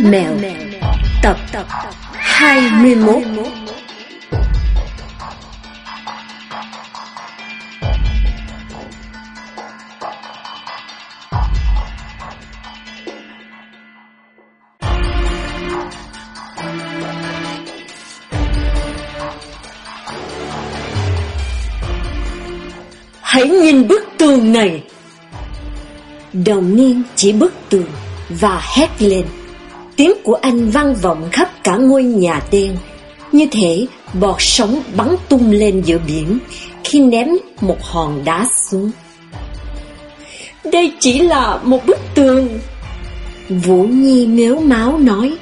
Mèo. Tập 21 Hãy nhìn bức tường này. Đồng niên chỉ bức tường Và hét lên. Tiếng của anh vang vọng khắp cả ngôi nhà đen. Như thể bọt sóng bắn tung lên giữa biển Khi ném một hòn đá xuống. Đây chỉ là một bức tường. Vũ Nhi mếu máu nói,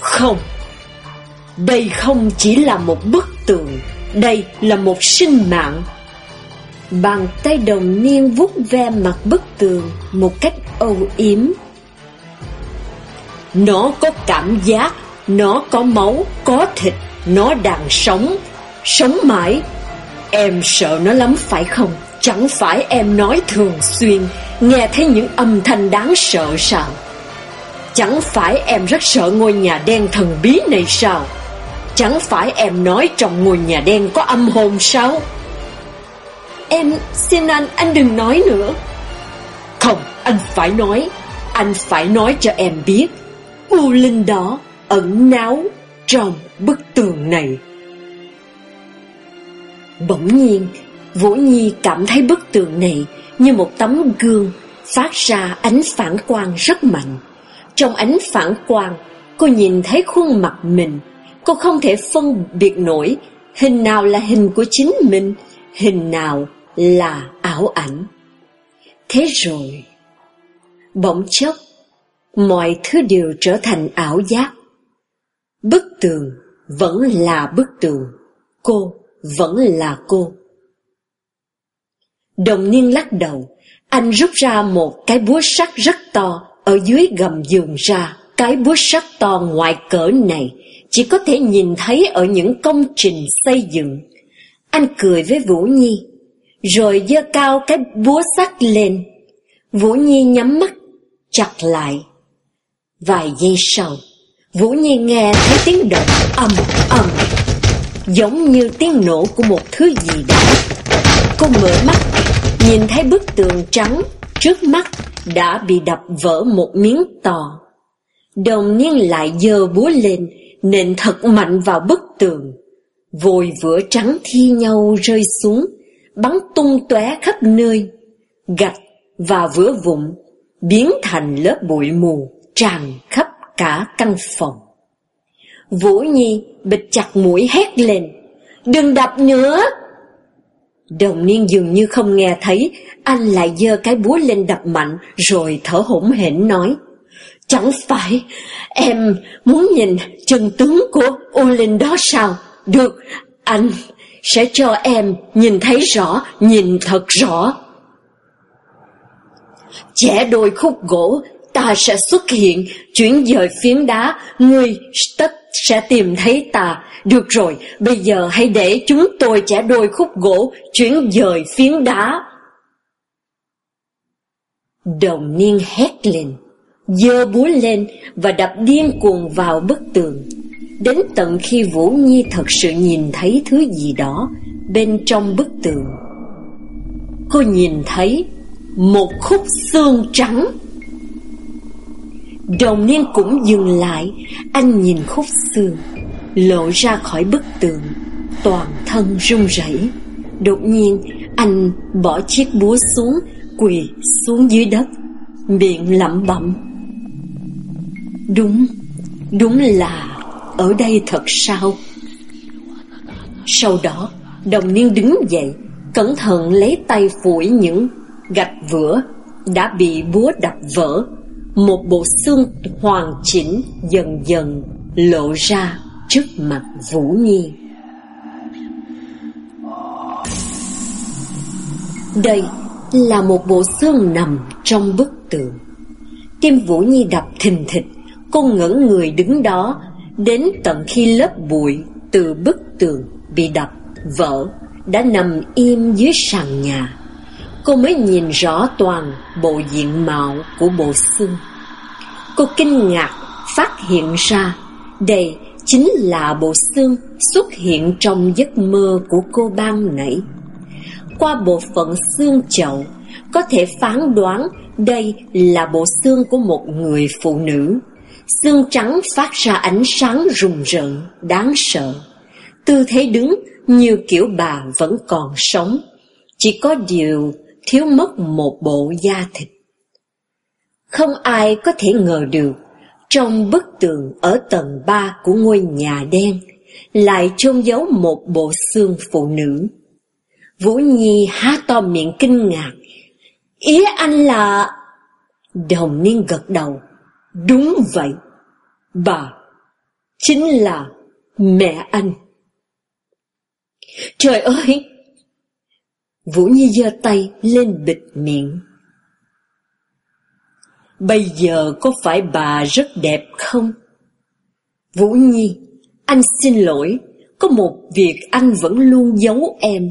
Không, Đây không chỉ là một bức tường, Đây là một sinh mạng. Bàn tay đồng niên vuốt ve mặt bức tường Một cách âu yếm. Nó có cảm giác Nó có máu, có thịt Nó đang sống Sống mãi. Em sợ nó lắm phải không? Chẳng phải em nói thường xuyên Nghe thấy những âm thanh đáng sợ sao? Chẳng phải em rất sợ ngôi nhà đen thần bí này sao? Chẳng phải em nói trong ngôi nhà đen có âm hồn sao? Em xin anh, anh đừng nói nữa. Không, anh phải nói. Anh phải nói cho em biết. U linh đó ẩn náu trong bức tường này. Bỗng nhiên Vũ Nhi cảm thấy bức tường này Như một tấm gương Phát ra ánh phản quang rất mạnh. Trong ánh phản quang Cô nhìn thấy khuôn mặt mình. Cô không thể phân biệt nổi Hình nào là hình của chính mình Hình nào là ảo ảnh. Thế rồi, bỗng chốc, mọi thứ đều trở thành ảo giác. Bức tường vẫn là bức tường, cô vẫn là cô. Đồng niên lắc đầu, anh rút ra một cái búa sắt rất to ở dưới gầm giường ra. Cái búa sắt to ngoài cỡ này chỉ có thể nhìn thấy ở những công trình xây dựng. Anh cười với Vũ Nhi rồi giơ cao cái búa sắt lên. Vũ Nhi nhắm mắt, chặt lại. Vài giây sau, Vũ Nhi nghe thấy tiếng động ầm ầm, giống như tiếng nổ của một thứ gì đó. Cô mở mắt, nhìn thấy bức tường trắng trước mắt đã bị đập vỡ một miếng to. Đồng niên lại giơ búa lên, nện thật mạnh vào bức tường. Vội vữa trắng thi nhau rơi xuống, bắn tung tóe khắp nơi, gạch và vữa vụn biến thành lớp bụi mù tràn khắp cả căn phòng. Vũ Nhi bịt chặt mũi hét lên, đừng đập nữa. Đồng niên dường như không nghe thấy, anh lại giơ cái búa lên đập mạnh rồi thở hổn hển nói, chẳng phải em muốn nhìn chân tướng của U Linh đó sao? Được, anh sẽ cho em nhìn thấy rõ, nhìn thật rõ. Chẻ đôi khúc gỗ, ta sẽ xuất hiện, chuyển dời phiến đá, ngươi tất sẽ tìm thấy ta. Được rồi, bây giờ hãy để chúng tôi trả đôi khúc gỗ, chuyển dời phiến đá. Đồng niên hét lên, dơ búa lên và đập điên cuồng vào bức tường. Đến tận khi Vũ Nhi thật sự nhìn thấy thứ gì đó bên trong bức tường. Cô nhìn thấy một khúc xương trắng. Đồng niên cũng dừng lại, anh nhìn khúc xương, lộ ra khỏi bức tường, toàn thân run rẩy. Đột nhiên, anh bỏ chiếc búa xuống, quỳ xuống dưới đất, miệng lẩm bẩm. Đúng, đúng là ở đây thật sao? Sau đó, đồng niên đứng dậy, cẩn thận lấy tay phủi những gạch vữa đã bị búa đập vỡ. Một bộ xương hoàn chỉnh dần dần lộ ra trước mặt Vũ Nhi. Đây là một bộ xương nằm trong bức tường. Tim Vũ Nhi đập thình thịch, cô ngẩn người đứng đó Đến tận khi lớp bụi từ bức tường bị đập, vỡ, đã nằm im dưới sàn nhà. Cô mới nhìn rõ toàn bộ diện mạo của bộ xương. Cô kinh ngạc phát hiện ra đây chính là bộ xương xuất hiện trong giấc mơ của cô ban nãy. Qua bộ phận xương chậu, có thể phán đoán đây là bộ xương của một người phụ nữ. Xương trắng phát ra ánh sáng rùng rợn, đáng sợ. Tư thế đứng như kiểu bà vẫn còn sống. Chỉ có điều thiếu mất một bộ da thịt. Không ai có thể ngờ được, trong bức tường ở tầng 3 của ngôi nhà đen, lại chôn giấu một bộ xương phụ nữ. Vũ Nhi há to miệng kinh ngạc. Ý anh là... Đồng niên gật đầu. Đúng vậy. Bà, chính là mẹ anh. Trời ơi! Vũ Nhi giơ tay lên bịt miệng. Bây giờ có phải bà rất đẹp không? Vũ Nhi, anh xin lỗi, có một việc anh vẫn luôn giấu em.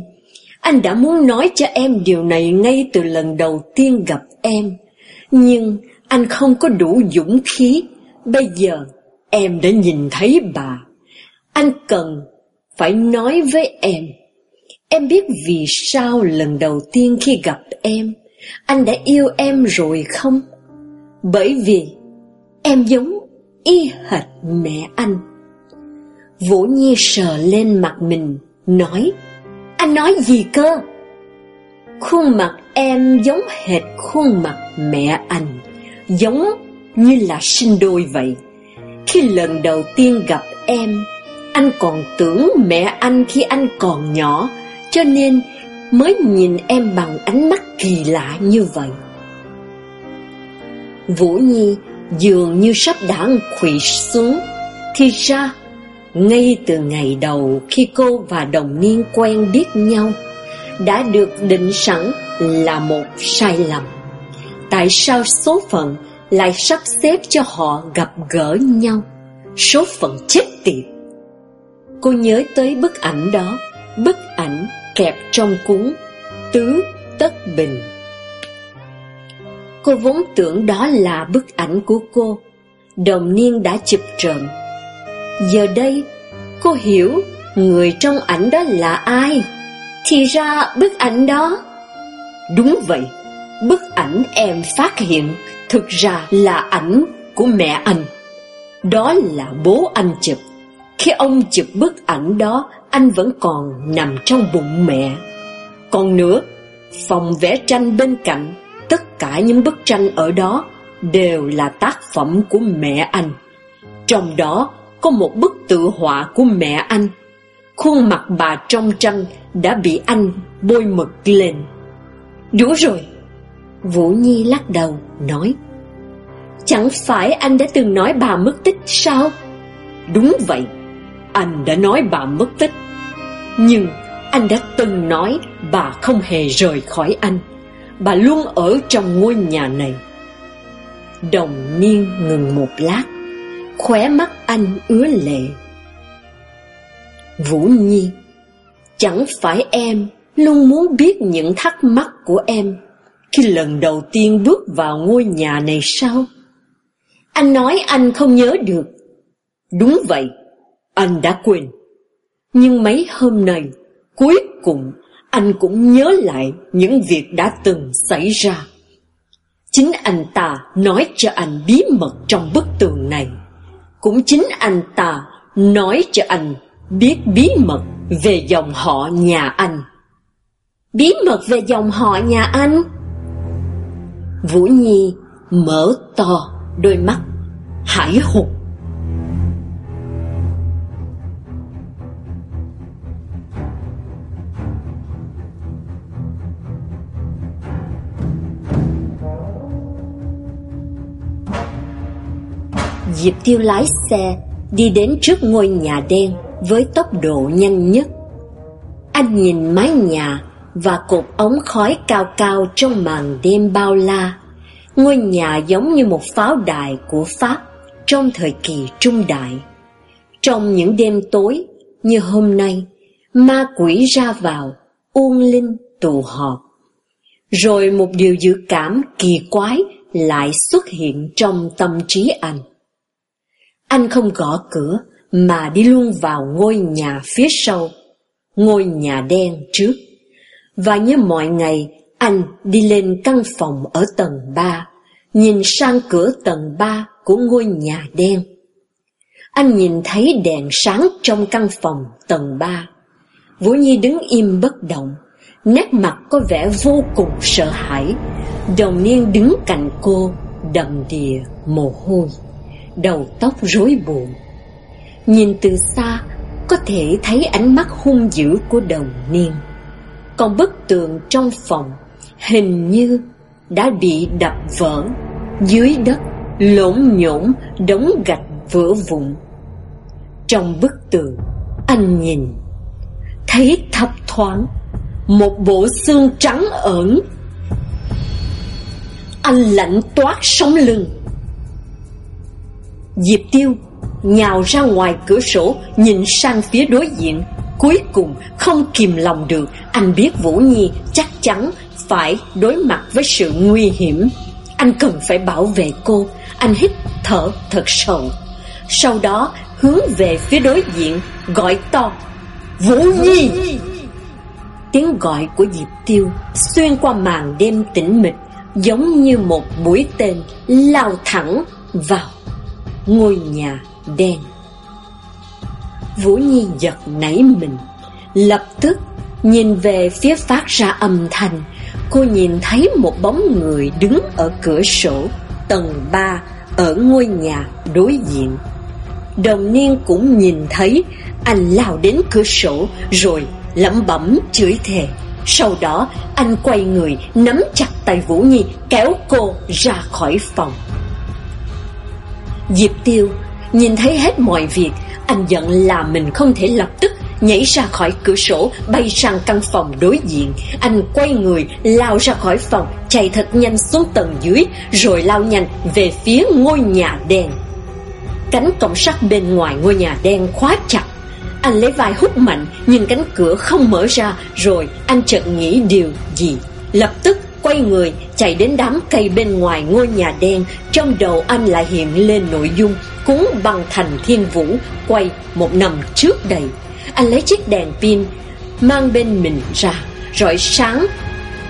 Anh đã muốn nói cho em điều này ngay từ lần đầu tiên gặp em. Nhưng anh không có đủ dũng khí. Bây giờ em đã nhìn thấy bà. Anh cần phải nói với em. Em biết vì sao lần đầu tiên khi gặp em, anh đã yêu em rồi không? Bởi vì em giống y hệt mẹ anh. Vũ Nhi sờ lên mặt mình, nói Anh nói gì cơ? Khuôn mặt em giống hệt khuôn mặt mẹ anh, giống như là sinh đôi vậy. Khi lần đầu tiên gặp em, anh còn tưởng mẹ anh khi anh còn nhỏ, cho nên mới nhìn em bằng ánh mắt kỳ lạ như vậy. Vũ Nhi dường như sắp đã khủy xuống, thì ra ngay từ ngày đầu khi cô và đồng niên quen biết nhau, đã được định sẵn là một sai lầm. Tại sao số phận lại sắp xếp cho họ gặp gỡ nhau? Số phận chết tiệt! Cô nhớ tới bức ảnh đó, bức ảnh kẹp trong cuốn Tứ Tất Bình. Cô vốn tưởng đó là bức ảnh của cô, đồng niên đã chụp trộm. Giờ đây, cô hiểu người trong ảnh đó là ai. Thì ra bức ảnh đó... Đúng vậy, bức ảnh em phát hiện thực ra là ảnh của mẹ anh. Đó là bố anh chụp. Khi ông chụp bức ảnh đó, anh vẫn còn nằm trong bụng mẹ. Còn nữa, phòng vẽ tranh bên cạnh, tất cả những bức tranh ở đó đều là tác phẩm của mẹ anh. Trong đó có một bức tự họa của mẹ anh. Khuôn mặt bà trong tranh đã bị anh bôi mực lên. Đủ rồi. Vũ Nhi lắc đầu, nói. Chẳng phải anh đã từng nói bà mất tích sao? Đúng vậy, anh đã nói bà mất tích. Nhưng anh đã từng nói bà không hề rời khỏi anh. Bà luôn ở trong ngôi nhà này. Đồng niên ngừng một lát, khóe mắt anh ứa lệ. Vũ Nhi, chẳng phải em luôn muốn biết những thắc mắc của em khi lần đầu tiên bước vào ngôi nhà này sao? Anh nói anh không nhớ được. Đúng vậy, anh đã quên. Nhưng mấy hôm nay, cuối cùng anh cũng nhớ lại những việc đã từng xảy ra. Chính anh ta nói cho anh bí mật trong bức tường này. Cũng chính anh ta nói cho anh biết bí mật về dòng họ nhà anh. Bí mật về dòng họ nhà anh? Vũ Nhi mở to đôi mắt, hải hùng. Diệp Tiêu lái xe đi đến trước ngôi nhà đen với tốc độ nhanh nhất. Anh nhìn mái nhà và cột ống khói cao cao trong màn đêm bao la. Ngôi nhà giống như một pháo đài của Pháp trong thời kỳ trung đại. Trong những đêm tối như hôm nay, ma quỷ ra vào, uông linh tụ họp. Rồi một điều dự cảm kỳ quái lại xuất hiện trong tâm trí anh. Anh không gõ cửa mà đi luôn vào ngôi nhà phía sau, ngôi nhà đen trước. Và như mọi ngày, anh đi lên căn phòng ở tầng 3, nhìn sang cửa tầng 3 của ngôi nhà đen. Anh nhìn thấy đèn sáng trong căn phòng tầng 3. Vũ Nhi đứng im bất động, nét mặt có vẻ vô cùng sợ hãi. Đồng niên đứng cạnh cô, đầm đìa mồ hôi, đầu tóc rối bù. Nhìn từ xa, có thể thấy ánh mắt hung dữ của đồng niên. Còn bức tường trong phòng hình như đã bị đập vỡ, dưới đất lỗn nhổn đống gạch vỡ vụn. Trong bức tường, anh nhìn, thấy thấp thoáng một bộ xương trắng ẩn. Anh lạnh toát sống lưng. Diệp Tiêu nhào ra ngoài cửa sổ nhìn sang phía đối diện. Cuối cùng không kìm lòng được, anh biết Vũ Nhi chắc chắn phải đối mặt với sự nguy hiểm. Anh cần phải bảo vệ cô, anh hít thở thật sâu. Sau đó hướng về phía đối diện gọi to Vũ Nhi Tiếng gọi của Diệp Tiêu xuyên qua màn đêm tĩnh mịch giống như một mũi tên lao thẳng vào ngôi nhà đen. Vũ Nhi giật nảy mình, lập tức nhìn về phía phát ra âm thanh. Cô nhìn thấy một bóng người đứng ở cửa sổ tầng 3 ở ngôi nhà đối diện. Đồng niên cũng nhìn thấy anh lao đến cửa sổ rồi lẩm bẩm chửi thề. Sau đó anh quay người nắm chặt tay Vũ Nhi kéo cô ra khỏi phòng. Diệp Tiêu nhìn thấy hết mọi việc, anh giận là mình không thể lập tức nhảy ra khỏi cửa sổ bay sang căn phòng đối diện. Anh quay người lao ra khỏi phòng, chạy thật nhanh xuống tầng dưới rồi lao nhanh về phía ngôi nhà đen. Cánh cổng sắt bên ngoài ngôi nhà đen khóa chặt anh lấy vai hút mạnh Nhưng cánh cửa không mở ra Rồi anh chợt nghĩ điều gì Lập tức quay người chạy đến đám cây bên ngoài ngôi nhà đen. Trong đầu anh lại hiện lên nội dung, Cúng bằng thành thiên vũ, Quay một năm trước đây. Anh lấy chiếc đèn pin Mang bên mình ra, Rọi sáng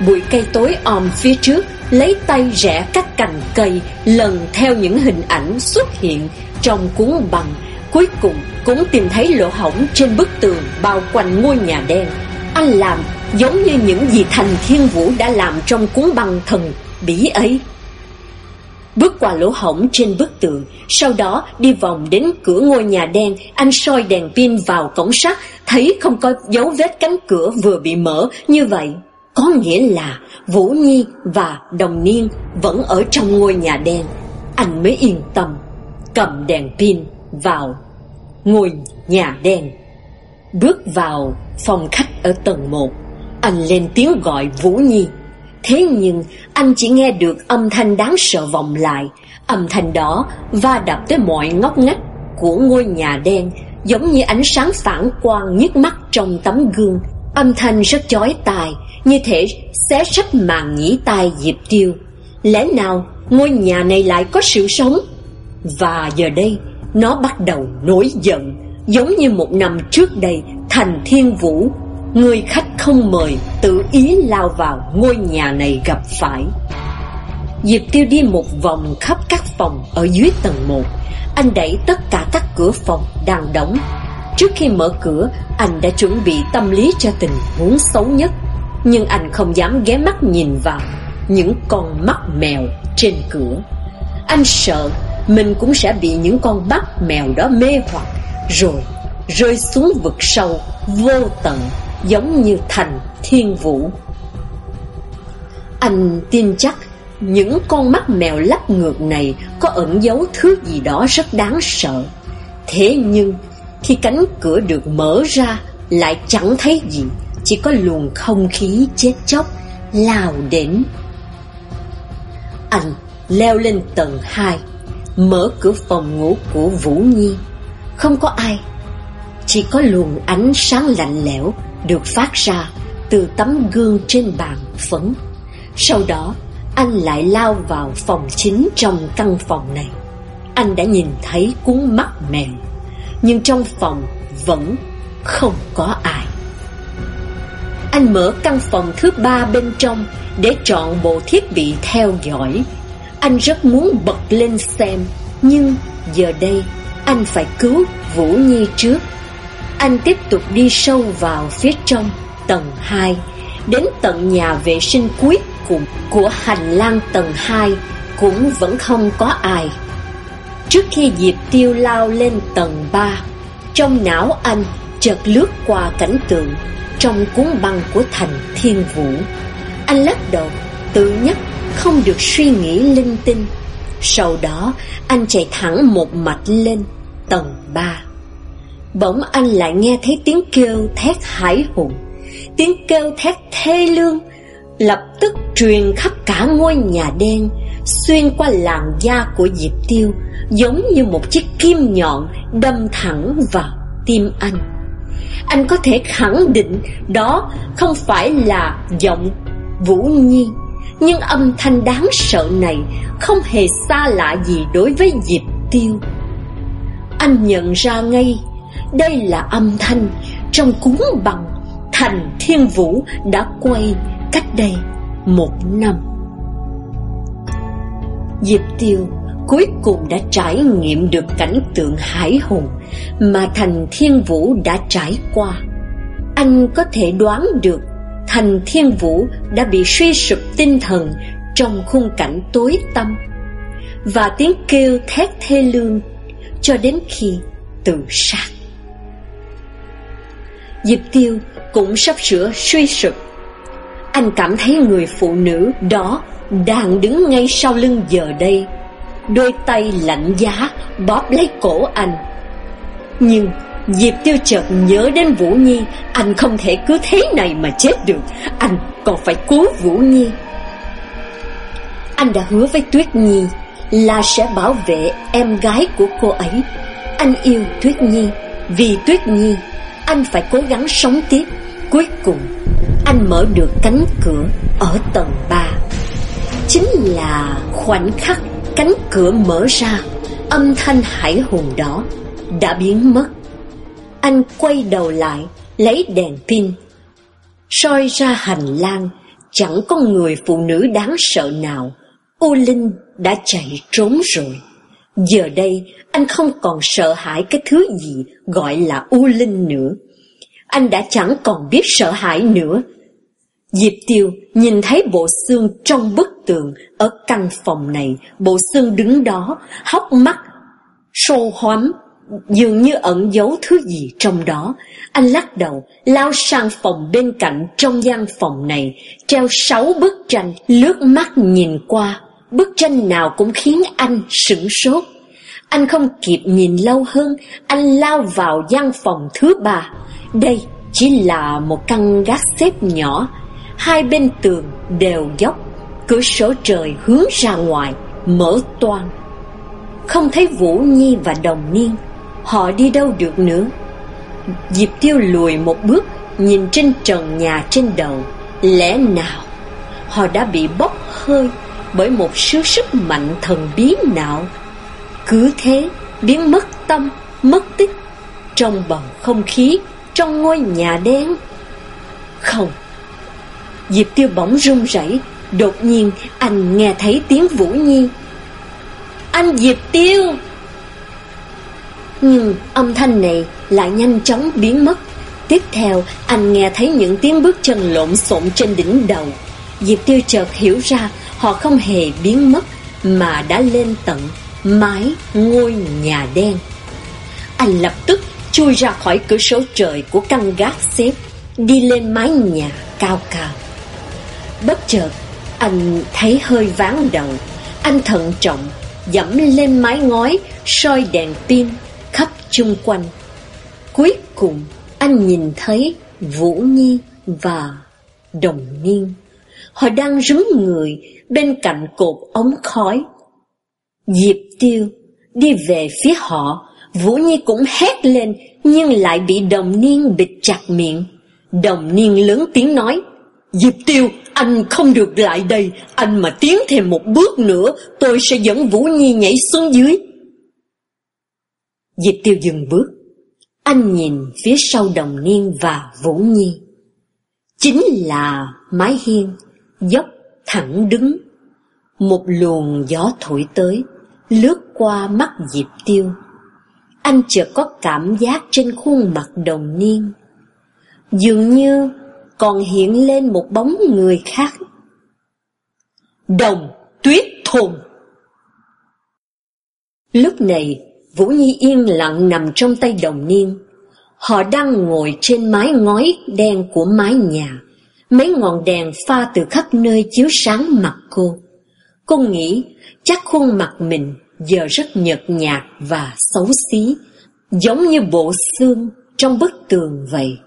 Bụi cây tối om phía trước, Lấy tay rẽ các cành cây, Lần theo những hình ảnh xuất hiện Trong cuốn bằng. Cuối cùng cũng tìm thấy lỗ hổng trên bức tường bao quanh ngôi nhà đen. Anh làm giống như những gì Thành Thiên Vũ đã làm trong cuốn băng thần bí ấy. Bước qua lỗ hổng trên bức tường, sau đó đi vòng đến cửa ngôi nhà đen, anh soi đèn pin vào cổng sắt, thấy không có dấu vết cánh cửa vừa bị mở như vậy. Có nghĩa là Vũ Nhi và Đồng Niên vẫn ở trong ngôi nhà đen. Anh mới yên tâm, cầm đèn pin vào ngôi nhà đen. Bước vào phòng khách ở tầng 1, anh lên tiếng gọi Vũ Nhi. Thế nhưng anh chỉ nghe được âm thanh đáng sợ vọng lại, âm thanh đó va đập tới mọi ngóc ngách của ngôi nhà đen, giống như ánh sáng phản quang nhức mắt trong tấm gương. Âm thanh rất chói tai, như thể xé sách màn nhĩ tai Diệp Tiêu. Lẽ nào ngôi nhà này lại có sự sống? Và giờ đây, nó bắt đầu nổi giận Giống như một năm trước đây Thành Thiên Vũ Người khách không mời, Tự ý lao vào ngôi nhà này gặp phải. Diệp Tiêu đi một vòng khắp các phòng Ở dưới tầng 1 Anh đẩy tất cả các cửa phòng đang đóng. Trước khi mở cửa, Anh đã chuẩn bị tâm lý cho tình huống xấu nhất. Nhưng anh không dám ghé mắt nhìn vào Những con mắt mèo trên cửa. Anh sợ mình cũng sẽ bị những con bắt mèo đó mê hoặc, rồi rơi xuống vực sâu vô tận giống như thành thiên vũ. Anh tin chắc những con mắt mèo lắp ngược này có ẩn giấu thứ gì đó rất đáng sợ. Thế nhưng khi cánh cửa được mở ra lại chẳng thấy gì, chỉ có luồng không khí chết chóc lao đến. Anh leo lên tầng 2 mở cửa phòng ngủ của Vũ Nhi. Không có ai, chỉ có luồng ánh sáng lạnh lẽo được phát ra từ tấm gương trên bàn phấn. Sau đó, anh lại lao vào phòng chính trong căn phòng này. anh đã nhìn thấy cuốn mắt mèo, nhưng trong phòng vẫn không có ai. Anh mở căn phòng thứ ba bên trong để chọn bộ thiết bị theo dõi. Anh rất muốn bật lên xem, nhưng giờ đây anh phải cứu Vũ Nhi trước. Anh tiếp tục đi sâu vào phía trong tầng 2, đến tận nhà vệ sinh cuối cùng của hành lang tầng 2 cũng vẫn không có ai. Trước khi Diệp Tiêu lao lên tầng 3, trong não anh chợt lướt qua cảnh tượng trong cuốn băng của thành thiên vũ. Anh lắc đầu, tự nhắc không được suy nghĩ linh tinh. Sau đó, anh chạy thẳng một mạch lên tầng 3. Bỗng anh lại nghe thấy tiếng kêu thét hải hùng, tiếng kêu thét thê lương, lập tức truyền khắp cả ngôi nhà đen, xuyên qua làn da của Diệp Tiêu, giống như một chiếc kim nhọn đâm thẳng vào tim anh. Anh có thể khẳng định đó không phải là giọng Vũ Nhi, nhưng âm thanh đáng sợ này không hề xa lạ gì đối với Diệp Tiêu. Anh nhận ra ngay, đây là âm thanh trong cuốn bằng Thành Thiên Vũ đã quay cách đây một năm. Diệp Tiêu cuối cùng đã trải nghiệm được cảnh tượng hải hùng mà Thành Thiên Vũ đã trải qua. Anh có thể đoán được Thành Thiên Vũ đã bị suy sụp tinh thần trong khung cảnh tối tăm và tiếng kêu thét thê lương cho đến khi tự sát. Diệp Tiêu cũng sắp sửa suy sụp. Anh cảm thấy người phụ nữ đó đang đứng ngay sau lưng giờ đây. Đôi tay lạnh giá bóp lấy cổ anh. Nhưng Diệp Tiêu chợt nhớ đến Vũ Nhi. Anh không thể cứ thế này mà chết được. Anh còn phải cứu Vũ Nhi. Anh đã hứa với Tuyết Nhi Là sẽ bảo vệ em gái của cô ấy. Anh yêu Tuyết Nhi Vì Tuyết Nhi. Anh phải cố gắng sống tiếp. Cuối cùng, Anh mở được cánh cửa Ở tầng 3 Chính là khoảnh khắc Cánh cửa mở ra, Âm thanh hải hùng đó Đã biến mất. Anh quay đầu lại, Lấy đèn pin, soi ra hành lang. Chẳng có người phụ nữ đáng sợ nào. U Linh đã chạy trốn rồi. Giờ đây anh không còn sợ hãi cái thứ gì gọi là U Linh nữa Anh đã chẳng còn biết sợ hãi nữa Diệp Tiêu nhìn thấy bộ xương trong bức tường ở căn phòng này, bộ xương đứng đó, hốc mắt, sâu hoắm, dường như ẩn giấu thứ gì trong đó. Anh lắc đầu, lao sang phòng bên cạnh trong gian phòng này, treo sáu bức tranh, lướt mắt nhìn qua. Bức tranh nào cũng khiến anh sửng sốt. Anh không kịp nhìn lâu hơn, anh lao vào gian phòng thứ ba. Đây chỉ là một căn gác xếp nhỏ, hai bên tường đều dốc, cửa sổ trời hướng ra ngoài, mở toang. Không thấy Vũ Nhi và Đồng Niên, họ đi đâu được nữa. Diệp Tiêu lùi một bước, nhìn trên trần nhà trên đầu, lẽ nào họ đã bị bốc hơi bởi một sứ sức mạnh thần bí nào. Cứ thế biến mất tâm, mất tích trong bầu không khí trong ngôi nhà đen. Không, Diệp Tiêu bỗng run rẩy, đột nhiên anh nghe thấy tiếng Vũ Nhi. Anh Diệp Tiêu! Nhưng âm thanh này lại nhanh chóng biến mất. Tiếp theo, anh nghe thấy những tiếng bước chân lộn xộn trên đỉnh đầu. Diệp Tiêu chợt hiểu ra họ không hề biến mất mà đã lên tận mái ngôi nhà đen. Anh lập tức chui ra khỏi cửa sổ trời của căn gác xếp, đi lên mái nhà cao cao. Bất chợt, anh thấy hơi váng đầu. Anh thận trọng, dẫm lên mái ngói, soi đèn pin khắp chung quanh. Cuối cùng, anh nhìn thấy Vũ Nhi và Đồng Niên. Họ đang rúm người bên cạnh cột ống khói. Diệp Tiêu đi về phía họ, Vũ Nhi cũng hét lên nhưng lại bị Đồng Niên bịt chặt miệng. Đồng Niên lớn tiếng nói, Diệp Tiêu, anh không được lại đây, anh mà tiến thêm một bước nữa, tôi sẽ dẫn Vũ Nhi nhảy xuống dưới. Diệp Tiêu dừng bước. Anh nhìn phía sau đồng niên và Vũ Nhi. Chính là mái hiên, dốc, thẳng đứng. Một luồng gió thổi tới, lướt qua mắt Diệp Tiêu. Anh chợt có cảm giác trên khuôn mặt đồng niên. Dường như còn hiện lên một bóng người khác. Đồng tuyết thùng Lúc này, Vũ Nhi yên lặng nằm trong tay đồng niên. Họ đang ngồi trên mái ngói đen của mái nhà. Mấy ngọn đèn pha từ khắp nơi chiếu sáng mặt cô. Cô nghĩ chắc khuôn mặt mình giờ rất nhợt nhạt và xấu xí, giống như bộ xương trong bức tường vậy.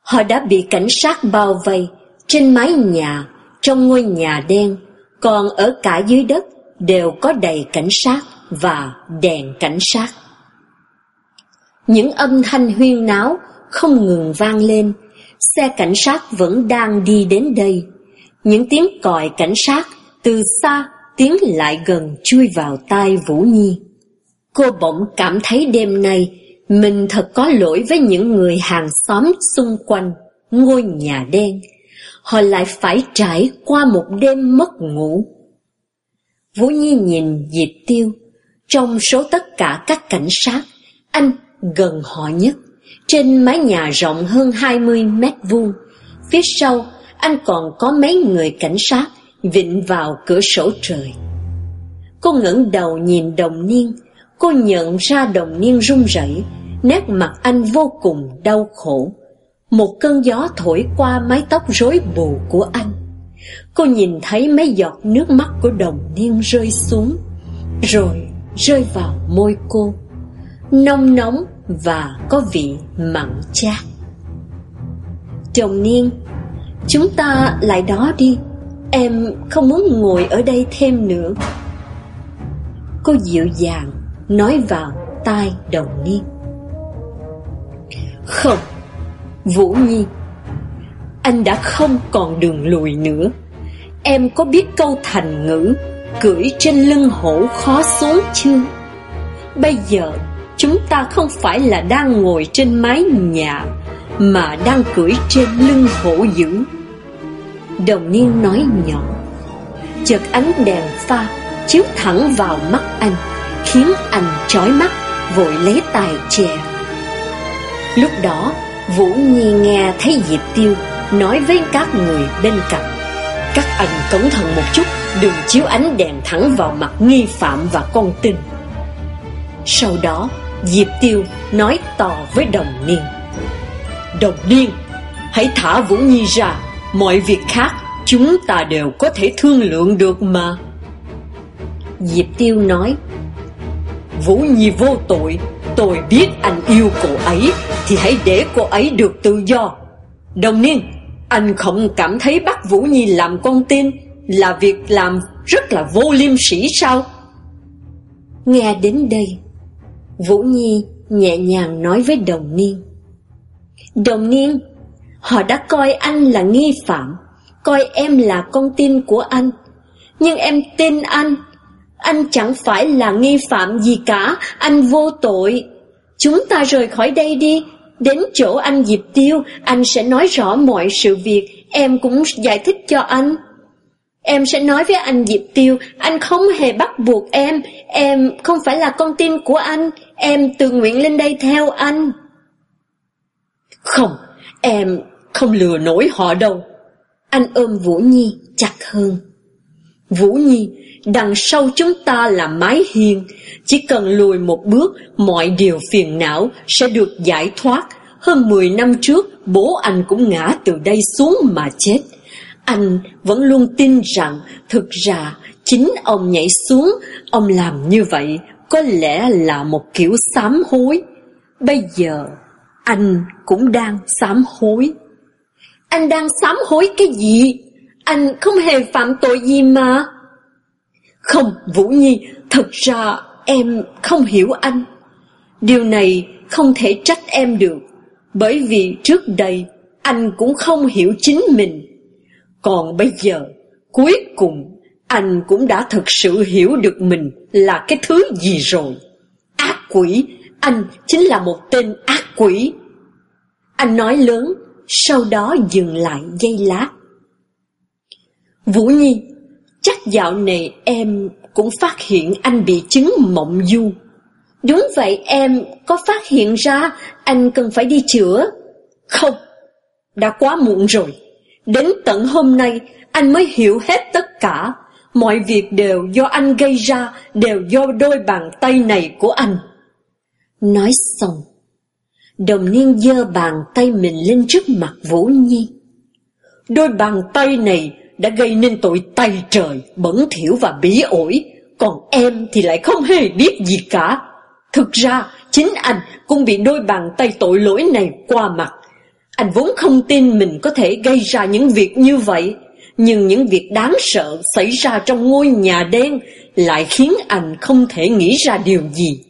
Họ đã bị cảnh sát bao vây trên mái nhà, trong ngôi nhà đen, còn ở cả dưới đất đều có đầy cảnh sát và đèn cảnh sát. Những âm thanh huyên náo không ngừng vang lên, xe cảnh sát vẫn đang đi đến đây. Những tiếng còi cảnh sát từ xa tiến lại gần chui vào tai Vũ Nhi. Cô bỗng cảm thấy đêm nay mình thật có lỗi với những người hàng xóm xung quanh ngôi nhà đen. Họ lại phải trải qua một đêm mất ngủ. Vũ Nhi nhìn Diệp Tiêu, trong số tất cả các cảnh sát, anh gần họ nhất, trên mái nhà rộng hơn 20 mét vuông. Phía sau, anh còn có mấy người cảnh sát vịnh vào cửa sổ trời. Cô ngẩng đầu nhìn đồng niên, cô nhận ra đồng niên run rẩy, nét mặt anh vô cùng đau khổ. Một cơn gió thổi qua mái tóc rối bù của anh. Cô nhìn thấy mấy giọt nước mắt của đồng niên rơi xuống, rồi rơi vào môi cô, nông nóng và có vị mặn chát. Chồng niên, chúng ta lại đó đi, em không muốn ngồi ở đây thêm nữa. Cô dịu dàng nói vào tai đồng niên. Không, Vũ Nhi, anh đã không còn đường lùi nữa. Em có biết câu thành ngữ cưỡi trên lưng hổ khó xuống chưa? Bây giờ chúng ta không phải là đang ngồi trên mái nhà mà đang cưỡi trên lưng hổ dữ. Đồng niên nói nhỏ, chợt ánh đèn pha chiếu thẳng vào mắt anh, khiến anh chói mắt, vội lấy tài chè. Lúc đó, Vũ Nhi nghe thấy Diệp Tiêu nói với các người bên cạnh. Các anh cẩn thận một chút, đừng chiếu ánh đèn thẳng vào mặt nghi phạm và con tin. Sau đó, Diệp Tiêu nói to với Đồng Niên. Đồng Niên, hãy thả Vũ Nhi ra, mọi việc khác chúng ta đều có thể thương lượng được mà. Diệp Tiêu nói, Vũ Nhi vô tội, tôi biết anh yêu cô ấy, thì hãy để cô ấy được tự do. Đồng Niên, anh không cảm thấy bắt Vũ Nhi làm con tin là việc làm rất là vô liêm sỉ sao? Nghe đến đây, Vũ Nhi nhẹ nhàng nói với đồng niên. Đồng niên, họ đã coi anh là nghi phạm, coi em là con tin của anh. Nhưng em tin anh, anh chẳng phải là nghi phạm gì cả, anh vô tội. Chúng ta rời khỏi đây đi, đến chỗ anh Diệp Tiêu, anh sẽ nói rõ mọi sự việc, em cũng giải thích cho anh. Em sẽ nói với anh Diệp Tiêu, anh không hề bắt buộc em, em không phải là con tin của anh, em tự nguyện lên đây theo anh. Không, em không lừa nổi họ đâu. Anh ôm Vũ Nhi chặt hơn. Vũ Nhi, đằng sau chúng ta là mái hiên, chỉ cần lùi một bước, mọi điều phiền não sẽ được giải thoát. Hơn 10 năm trước, bố anh cũng ngã từ đây xuống mà chết. Anh vẫn luôn tin rằng thực ra chính ông nhảy xuống, ông làm như vậy có lẽ là một kiểu sám hối. Bây giờ anh cũng đang sám hối. Anh đang sám hối cái gì? Anh không hề phạm tội gì mà. Không, Vũ Nhi, thật ra em không hiểu anh. Điều này không thể trách em được, bởi vì trước đây anh cũng không hiểu chính mình. Còn bây giờ, cuối cùng, anh cũng đã thực sự hiểu được mình là cái thứ gì rồi. Ác quỷ, Anh chính là một tên ác quỷ. Anh nói lớn, sau đó dừng lại giây lát. Vũ Nhi, chắc dạo này em cũng phát hiện anh bị chứng mộng du. Đúng vậy em có phát hiện ra anh cần phải đi chữa. Không, đã quá muộn rồi. Đến tận hôm nay anh mới hiểu hết tất cả. Mọi việc đều do anh gây ra, đều do đôi bàn tay này của anh. Nói xong, đồng niên giơ bàn tay mình lên trước mặt Vũ Nhi. Đôi bàn tay này đã gây nên tội tay trời, bẩn thỉu và bỉ ổi, còn em thì lại không hề biết gì cả. Thực ra, chính anh cũng bị đôi bàn tay tội lỗi này qua mặt. Anh vốn không tin mình có thể gây ra những việc như vậy, nhưng những việc đáng sợ xảy ra trong ngôi nhà đen lại khiến anh không thể nghĩ ra điều gì.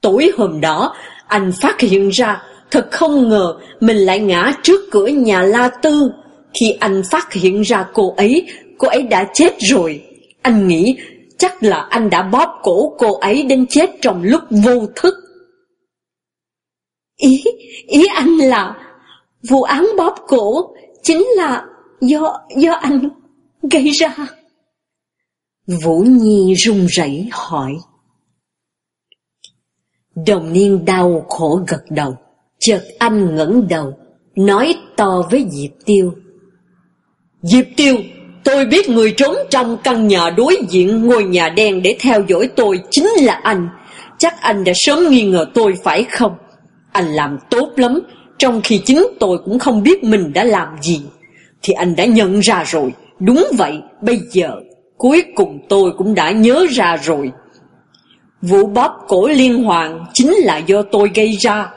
Tối hôm đó, anh phát hiện ra thật không ngờ mình lại ngã trước cửa nhà La Tư. Khi anh phát hiện ra cô ấy, cô ấy đã chết rồi. Anh nghĩ chắc là anh đã bóp cổ cô ấy đến chết trong lúc vô thức. Ý, ý anh là vụ án bóp cổ chính là do, do anh gây ra. Vũ Nhi run rẩy hỏi. Đồng niên đau khổ gật đầu, chợt anh ngẩng đầu, nói to với Diệp Tiêu. Diệp Tiêu, tôi biết người trốn trong căn nhà đối diện ngôi nhà đen để theo dõi tôi chính là anh. Chắc anh đã sớm nghi ngờ tôi phải không? Anh làm tốt lắm, trong khi chính tôi cũng không biết mình đã làm gì. Thì anh đã nhận ra rồi, đúng vậy, bây giờ, cuối cùng tôi cũng đã nhớ ra rồi. Vụ bóp cổ liên hoàng chính là do tôi gây ra.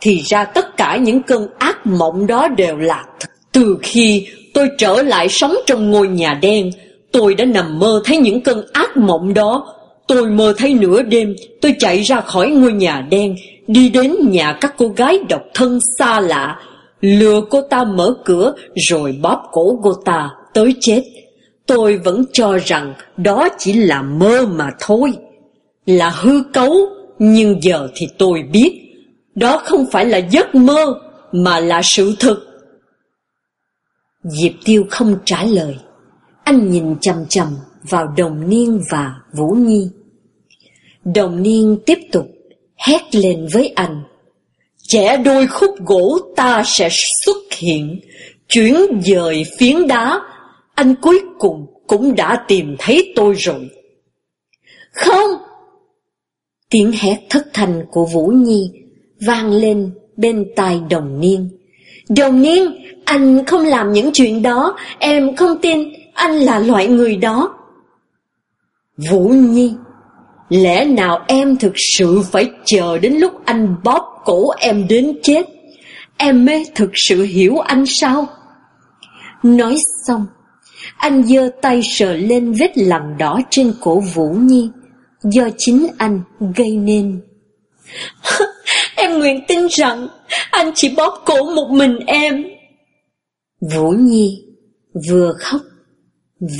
Thì ra tất cả những cơn ác mộng đó đều là thật. Từ khi tôi trở lại sống trong ngôi nhà đen, tôi đã nằm mơ thấy những cơn ác mộng đó. Tôi mơ thấy nửa đêm, tôi chạy ra khỏi ngôi nhà đen, đi đến nhà các cô gái độc thân xa lạ, lừa cô ta mở cửa rồi bóp cổ cô ta tới chết. Tôi vẫn cho rằng đó chỉ là mơ mà thôi là hư cấu, nhưng giờ thì tôi biết, đó không phải là giấc mơ, mà là sự thực. Diệp Tiêu không trả lời, anh nhìn chầm chầm vào đồng niên và Vũ Nhi. Đồng niên tiếp tục hét lên với anh. Chẻ đôi khúc gỗ ta sẽ xuất hiện, chuyển dời phiến đá, anh cuối cùng cũng đã tìm thấy tôi rồi. Không, Tiếng hét thất thành của Vũ Nhi vang lên bên tai đồng niên. Đồng niên, anh không làm những chuyện đó, em không tin anh là loại người đó. Vũ Nhi, lẽ nào em thực sự phải chờ đến lúc anh bóp cổ em đến chết? Em mới thực sự hiểu anh sao? Nói xong, anh giơ tay sờ lên vết lằn đỏ trên cổ Vũ Nhi do chính anh gây nên. em nguyện tin rằng anh chỉ bóp cổ một mình em. Vũ Nhi vừa khóc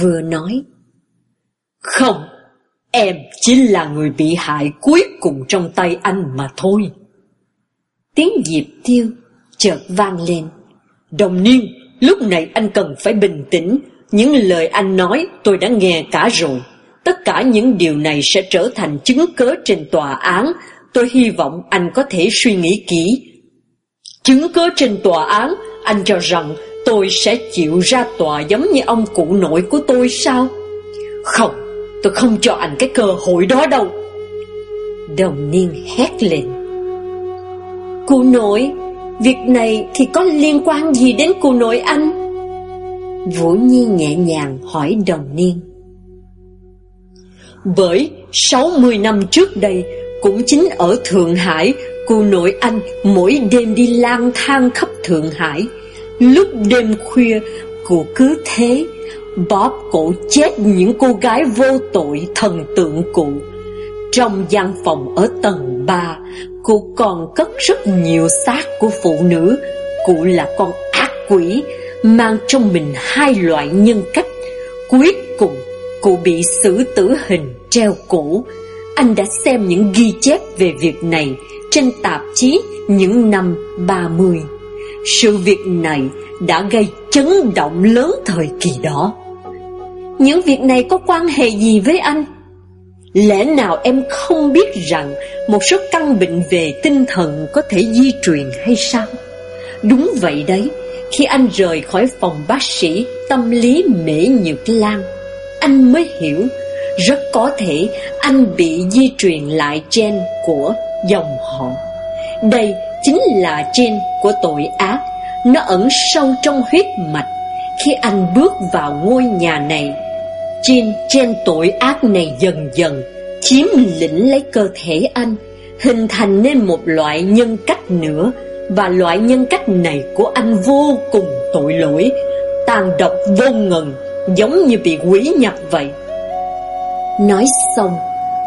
vừa nói. Không, em chính là người bị hại cuối cùng trong tay anh mà thôi. Tiếng Diệp Tiêu chợt vang lên. Đồng niên, lúc này anh cần phải bình tĩnh. Những lời anh nói tôi đã nghe cả rồi. Tất cả những điều này sẽ trở thành chứng cớ trên tòa án. Tôi hy vọng anh có thể suy nghĩ kỹ. Chứng cớ trên tòa án, anh cho rằng tôi sẽ chịu ra tòa giống như ông cụ nội của tôi sao? Không, tôi không cho anh cái cơ hội đó đâu. Đồng niên hét lên. Cụ nội, việc này thì có liên quan gì đến cụ nội anh? Vũ Nhi nhẹ nhàng hỏi đồng niên. Bởi 60 năm trước đây, cũng chính ở Thượng Hải, cô nội anh mỗi đêm đi lang thang khắp Thượng Hải. Lúc đêm khuya, cô cứ thế, bóp cổ chết những cô gái vô tội thần tượng cụ. Trong gian phòng ở tầng 3, cụ còn cất rất nhiều xác của phụ nữ. Cụ là con ác quỷ, mang trong mình hai loại nhân cách. Cuối cùng, cụ bị xử tử hình treo cổ. Anh đã xem những ghi chép về việc này trên tạp chí những năm 30. Sự việc này đã gây chấn động lớn thời kỳ đó. Những việc này có quan hệ gì với anh? Lẽ nào em không biết rằng một số căn bệnh về tinh thần có thể di truyền hay sao? Đúng vậy đấy, khi anh rời khỏi phòng bác sĩ tâm lý Mễ Nhược Lan, anh mới hiểu rất có thể anh bị di truyền lại gen của dòng họ. Đây chính là gen của tội ác, nó ẩn sâu trong huyết mạch. Khi anh bước vào ngôi nhà này, Chin trên tội ác này dần dần chiếm lĩnh lấy cơ thể anh, hình thành nên một loại nhân cách nữa, và loại nhân cách này của anh vô cùng tội lỗi, tàn độc vô ngần, giống như bị quỷ nhập vậy. Nói xong,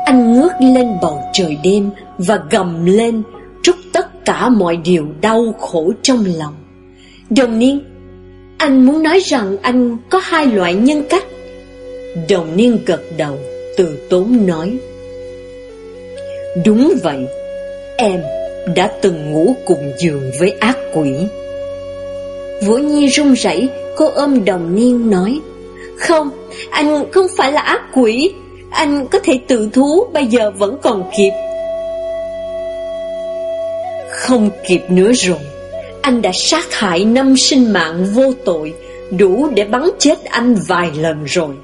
anh ngước lên bầu trời đêm và gầm lên, trút tất cả mọi điều đau khổ trong lòng. Đồng niên, anh muốn nói rằng anh có hai loại nhân cách. Đồng niên gật đầu, từ tốn nói. Đúng vậy, em đã từng ngủ cùng giường với ác quỷ. Vũ Nhi run rẩy, cô ôm đồng niên nói, Không, anh không phải là ác quỷ, anh có thể tự thú bây giờ vẫn còn kịp Không kịp nữa rồi Anh đã sát hại năm sinh mạng vô tội Đủ để bắn chết anh vài lần rồi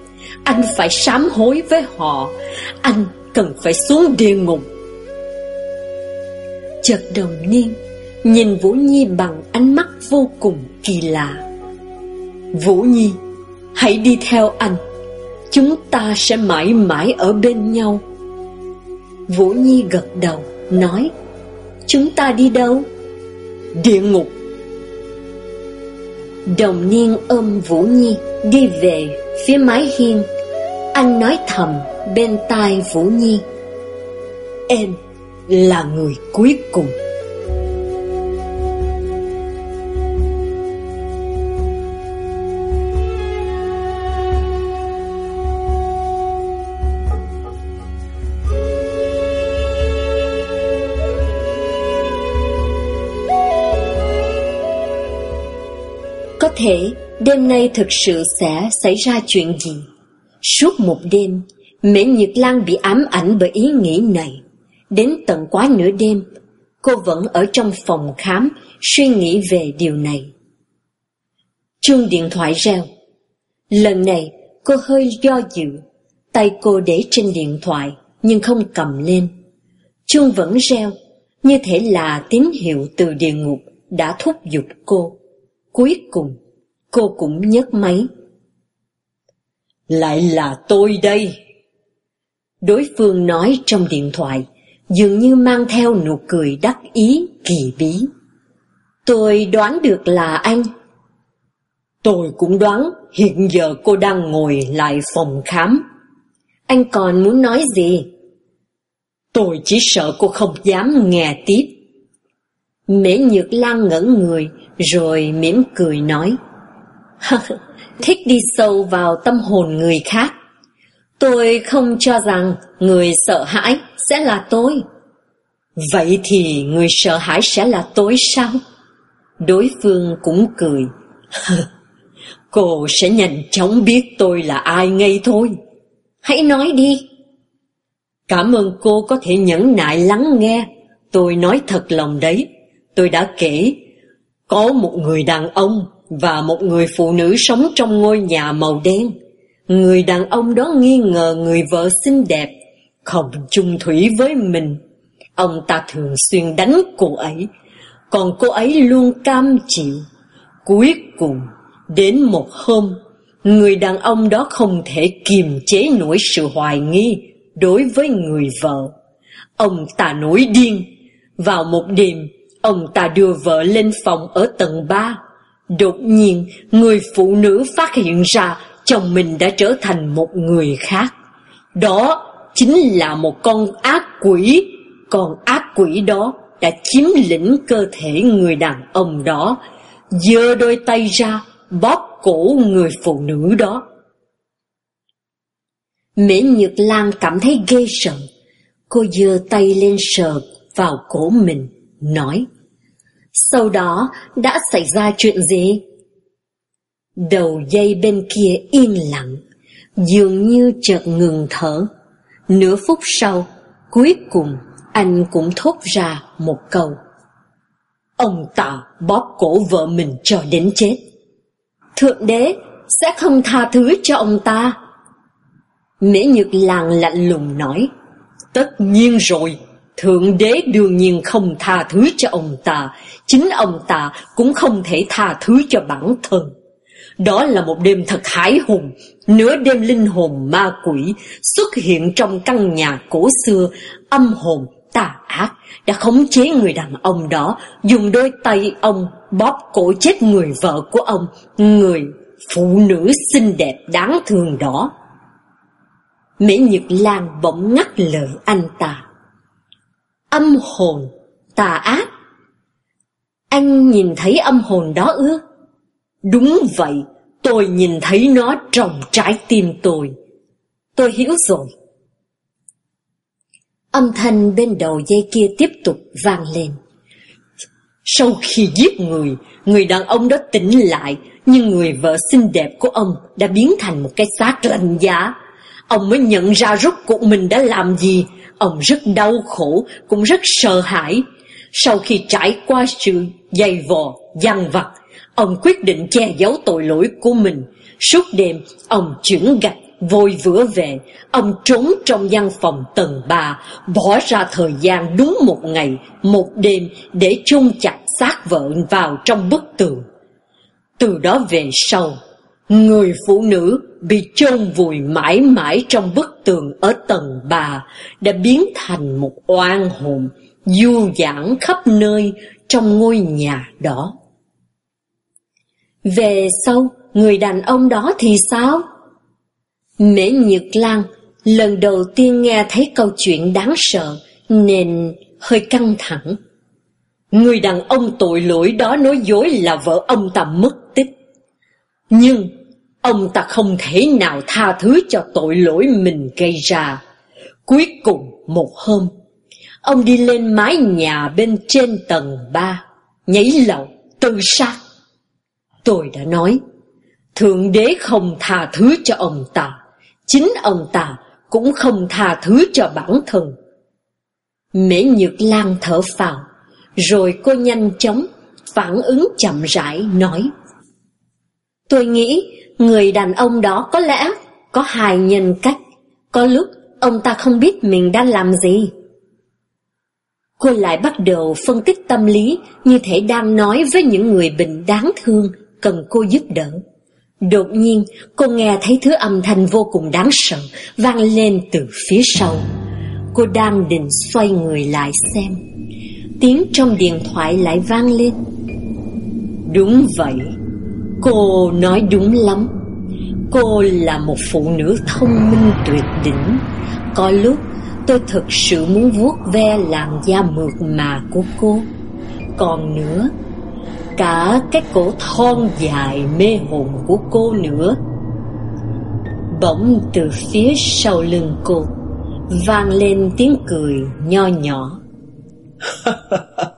anh phải sám hối với họ. Anh cần phải xuống địa ngục. Chợt đồng niên Nhìn Vũ Nhi bằng ánh mắt vô cùng kỳ lạ. Vũ Nhi, Hãy đi theo anh. Chúng ta sẽ mãi mãi ở bên nhau. Vũ Nhi gật đầu, Nói, Chúng ta đi đâu? Địa ngục. Đồng niên ôm Vũ Nhi Đi về phía mái hiên. Anh nói thầm bên tai Vũ Nhi Em là người cuối cùng Có thể đêm nay thực sự sẽ xảy ra chuyện gì? Suốt một đêm, Mễ Nhật Lan bị ám ảnh bởi ý nghĩ này. Đến tận quá nửa đêm, cô vẫn ở trong phòng khám suy nghĩ về điều này. Chuông điện thoại reo. Lần này cô hơi do dự, tay cô để trên điện thoại nhưng không cầm lên. Chuông vẫn reo, như thể là tín hiệu từ địa ngục đã thúc giục cô. Cuối cùng, cô cũng nhấc máy. Lại là tôi đây. Đối phương nói trong điện thoại, dường như mang theo nụ cười đắc ý kỳ bí. Tôi đoán được là anh. Tôi cũng đoán hiện giờ cô đang ngồi lại phòng khám. Anh còn muốn nói gì? Tôi chỉ sợ cô không dám nghe tiếp. Mễ Nhược Lan ngẩn người, rồi mỉm cười nói. Thích đi sâu vào tâm hồn người khác. Tôi không cho rằng người sợ hãi sẽ là tôi. Vậy thì người sợ hãi sẽ là tôi sao? Đối phương cũng cười. Cô sẽ nhanh chóng biết tôi là ai ngay thôi. Hãy nói đi. Cảm ơn cô có thể nhẫn nại lắng nghe. Tôi nói thật lòng đấy. Tôi đã kể, có một người đàn ông và một người phụ nữ sống trong ngôi nhà màu đen. Người đàn ông đó nghi ngờ người vợ xinh đẹp, không chung thủy với mình. Ông ta thường xuyên đánh cô ấy, còn cô ấy luôn cam chịu. Cuối cùng, đến một hôm, người đàn ông đó không thể kiềm chế nổi sự hoài nghi đối với người vợ. Ông ta nổi điên. Vào một đêm, ông ta đưa vợ lên phòng ở tầng 3 Đột nhiên, người phụ nữ phát hiện ra chồng mình đã trở thành một người khác. Đó chính là một con ác quỷ. Con ác quỷ đó đã chiếm lĩnh cơ thể người đàn ông đó, giơ đôi tay ra bóp cổ người phụ nữ đó. Mễ Nhược Lan cảm thấy ghê sợ. Cô giơ tay lên sờ vào cổ mình, nói sau đó đã xảy ra chuyện gì? Đầu dây bên kia im lặng, dường như chợt ngừng thở. Nửa phút sau, cuối cùng anh cũng thốt ra một câu. Ông ta bóp cổ vợ mình cho đến chết. Thượng đế sẽ không tha thứ cho ông ta. Mễ Nhược làng lạnh lùng nói, tất nhiên rồi, Thượng đế đương nhiên không tha thứ cho ông ta, chính ông ta cũng không thể tha thứ cho bản thân. Đó là một đêm thật hãi hùng, nửa đêm linh hồn ma quỷ xuất hiện trong căn nhà cổ xưa, âm hồn tà ác đã khống chế người đàn ông đó, dùng đôi tay ông bóp cổ chết người vợ của ông, người phụ nữ xinh đẹp đáng thương đó. Mễ Nhật Lan bỗng ngắt lời anh ta. Âm hồn, tà ác. Anh nhìn thấy âm hồn đó ư? Đúng vậy, tôi nhìn thấy nó trong trái tim tôi. Tôi hiểu rồi. Âm thanh bên đầu dây kia tiếp tục vang lên. Sau khi giết người, người đàn ông đó tỉnh lại, nhưng người vợ xinh đẹp của ông đã biến thành một cái xác lạnh giá. Ông mới nhận ra rốt cuộc mình đã làm gì. Ông rất đau khổ, cũng rất sợ hãi. Sau khi trải qua sự dày vò, dằn vặt, ông quyết định che giấu tội lỗi của mình. Suốt đêm, ông chuyển gạch Vội vữa về, ông trốn trong văn phòng tầng ba, bỏ ra thời gian đúng một ngày, một đêm để chôn chặt xác vợ vào trong bức tường. Từ đó về sau, người phụ nữ bị chôn vùi mãi mãi trong bức tường ở tầng ba đã biến thành một oan hồn du dãn khắp nơi trong ngôi nhà đó. Về sau, người đàn ông đó thì sao? Mễ Nhược Lan lần đầu tiên nghe thấy câu chuyện đáng sợ nên hơi căng thẳng. Người đàn ông tội lỗi đó nói dối là vợ ông ta mất tích. Nhưng ông ta không thể nào tha thứ cho tội lỗi mình gây ra. Cuối cùng một hôm, ông đi lên mái nhà bên trên tầng ba, nhảy lầu, tự sát. Tôi đã nói, Thượng đế không tha thứ cho ông ta. Chính ông ta cũng không tha thứ cho bản thân. Mễ Nhược Lan thở phào, rồi cô nhanh chóng, phản ứng chậm rãi nói. Tôi nghĩ người đàn ông đó có lẽ có hài nhân cách, có lúc ông ta không biết mình đang làm gì. Cô lại bắt đầu phân tích tâm lý như thể đang nói với những người bệnh đáng thương cần cô giúp đỡ. Đột nhiên, cô nghe thấy thứ âm thanh vô cùng đáng sợ vang lên từ phía sau. Cô đang định xoay người lại xem. Tiếng trong điện thoại lại vang lên. Đúng vậy, cô nói đúng lắm. Cô là một phụ nữ thông minh tuyệt đỉnh. Có lúc tôi thực sự muốn vuốt ve làn da mượt mà của cô. Còn nữa, cả cái cổ thon dài mê hồn của cô nữa. Bỗng từ phía sau lưng cô vang lên tiếng cười nho nhỏ.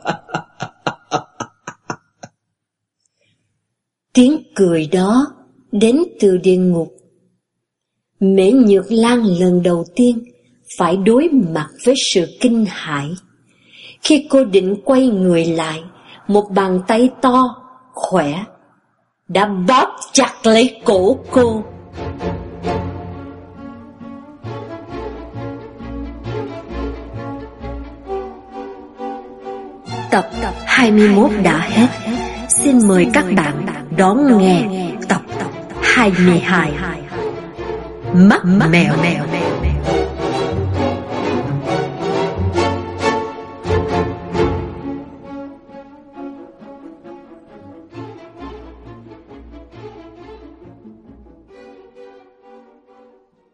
tiếng cười đó đến từ địa ngục. Mễ Nhược Lan lần đầu tiên phải đối mặt với sự kinh hãi. Khi cô định quay người lại, một bàn tay to, khỏe, đã bóp chặt lấy cổ cô. Tập 21 đã hết. Xin mời các bạn đón nghe tập 22. Mắt mèo. mèo